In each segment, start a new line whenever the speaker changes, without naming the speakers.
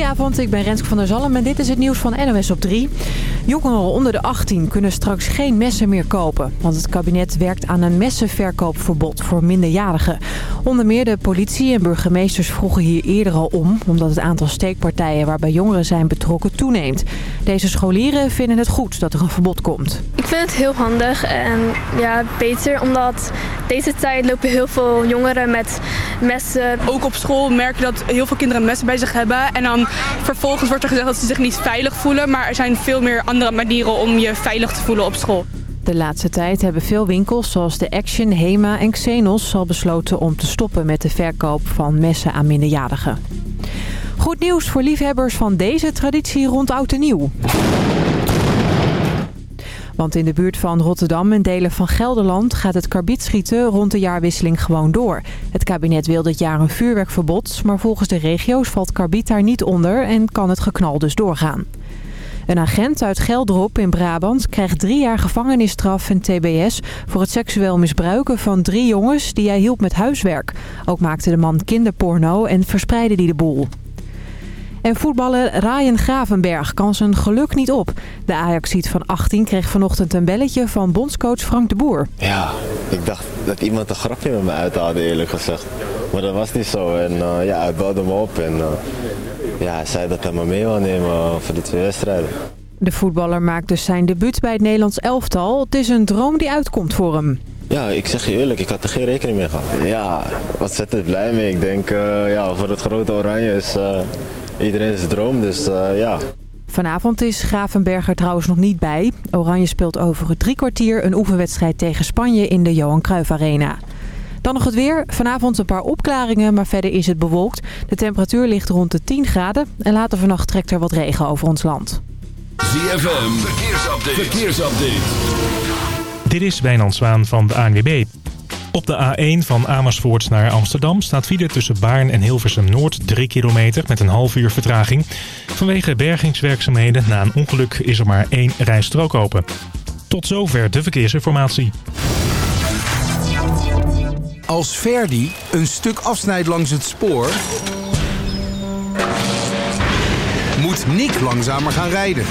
Goedenavond, ik ben Renske van der Zalm en dit is het nieuws van NOS op 3. Jongeren onder de 18 kunnen straks geen messen meer kopen. Want het kabinet werkt aan een messenverkoopverbod voor minderjarigen. Onder meer de politie en burgemeesters vroegen hier eerder al om... omdat het aantal steekpartijen waarbij jongeren zijn betrokken toeneemt. Deze scholieren vinden het goed dat er een verbod komt.
Ik vind het heel handig en ja, beter omdat deze tijd lopen heel veel jongeren met messen.
Ook op school merk je dat heel veel kinderen messen bij zich hebben. En dan vervolgens wordt er gezegd dat ze zich niet veilig voelen. Maar er zijn veel meer andere manieren om je veilig te voelen op school.
De laatste tijd hebben veel winkels zoals de Action, Hema en Xenos al besloten om te stoppen met de verkoop van messen aan minderjarigen. Goed nieuws voor liefhebbers van deze traditie rond Oud en Nieuw. Want in de buurt van Rotterdam en delen van Gelderland gaat het karbietschieten rond de jaarwisseling gewoon door. Het kabinet wil dit jaar een vuurwerkverbod, maar volgens de regio's valt karbiet daar niet onder en kan het geknal dus doorgaan. Een agent uit Geldrop in Brabant krijgt drie jaar gevangenisstraf en tbs... voor het seksueel misbruiken van drie jongens die hij hielp met huiswerk. Ook maakte de man kinderporno en verspreidde die de boel. En voetballer Ryan Gravenberg kan zijn geluk niet op. De Ajaxiet van 18 kreeg vanochtend een belletje van bondscoach Frank de Boer.
Ja, ik dacht dat iemand een grapje met me uithaalde eerlijk gezegd. Maar dat was niet zo. En uh, ja, hij belde me op en uh, ja, hij zei dat hij me mee wil nemen voor die twee wedstrijden.
De voetballer maakt dus zijn debuut bij het Nederlands elftal. Het is een droom die uitkomt voor hem.
Ja, ik zeg je eerlijk, ik had er geen rekening mee gehad. Ja, ontzettend blij mee. Ik denk, uh, ja, voor het grote oranje is iedereen is droom, dus uh, ja.
Vanavond is Gravenberger trouwens nog niet bij. Oranje speelt over drie kwartier een oefenwedstrijd tegen Spanje in de Johan Cruijff Arena. Dan nog het weer. Vanavond een paar opklaringen, maar verder is het bewolkt. De temperatuur ligt rond de 10 graden en later vannacht trekt er wat regen over ons land.
ZFM, verkeersupdate. verkeersupdate. Dit is Wijnand Zwaan van de ANWB. Op de A1 van Amersfoort naar Amsterdam staat file tussen Baarn en Hilversum Noord 3 kilometer met een half uur vertraging. Vanwege bergingswerkzaamheden na een ongeluk is er maar één rijstrook open. Tot zover de verkeersinformatie.
Als Verdi een stuk afsnijdt langs het spoor... moet Nick langzamer gaan rijden.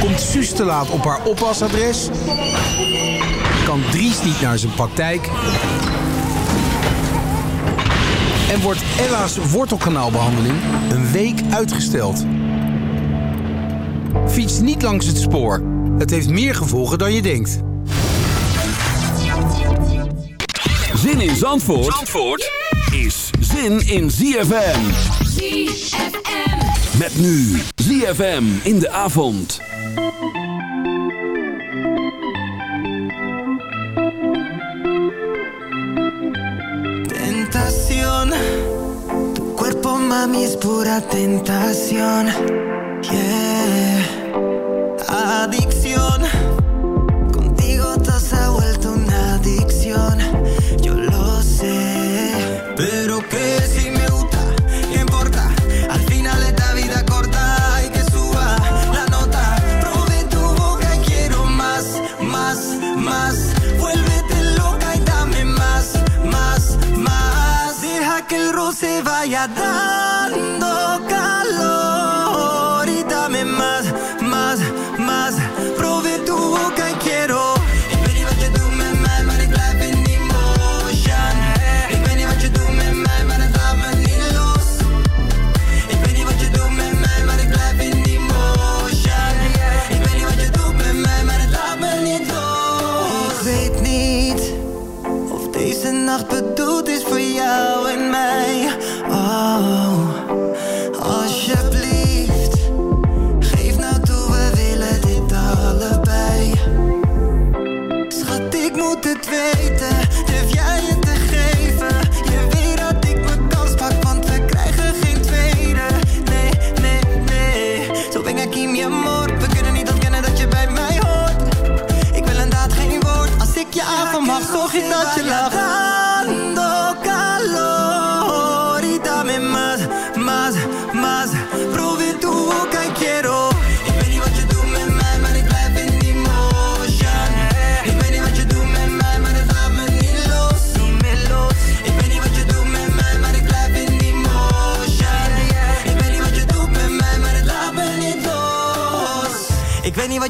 Komt Suus te laat op haar oppasadres kan Dries niet naar zijn praktijk. En wordt Ella's wortelkanaalbehandeling een week uitgesteld. Fiets niet langs het spoor. Het heeft meer gevolgen dan je denkt.
Zin in Zandvoort, Zandvoort is zin in ZFM. ZFM. Met nu ZFM in de avond.
Mami es pura tentación. Yeah. se vaya dando calor.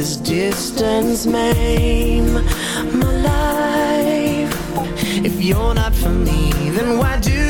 this distance maim my life? If you're not for me, then why do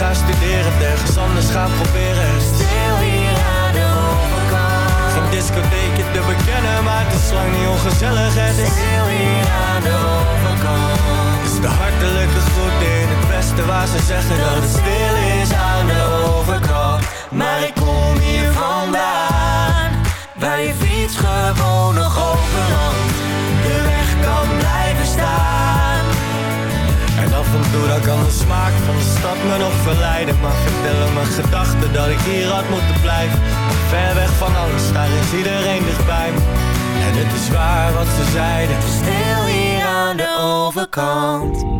gaan studeren, ergens stad me nog verleiden. Maar vertellen mijn gedachten dat ik hier had moeten blijven? Ver weg van alles, daar is iedereen dichtbij me. En het is waar wat ze zeiden.
Stil hier aan de overkant.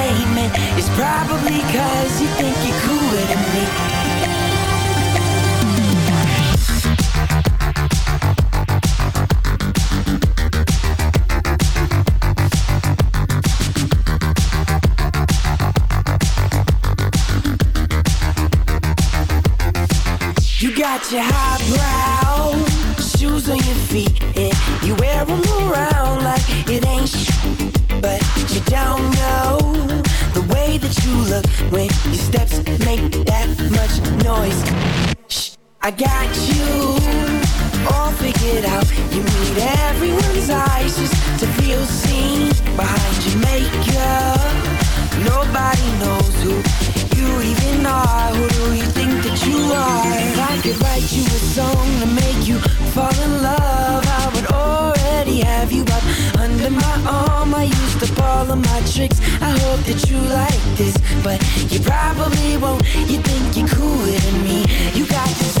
I got you oh, all figured out. You need everyone's eyes just to feel seen behind your makeup. Nobody knows who you even are. Who do you think that you are? If I could write you a song to make you fall in love, I would already have you up under my arm. I used up all of my tricks. I hope that you like this, but you probably won't. You think you're cooler than me. You got designer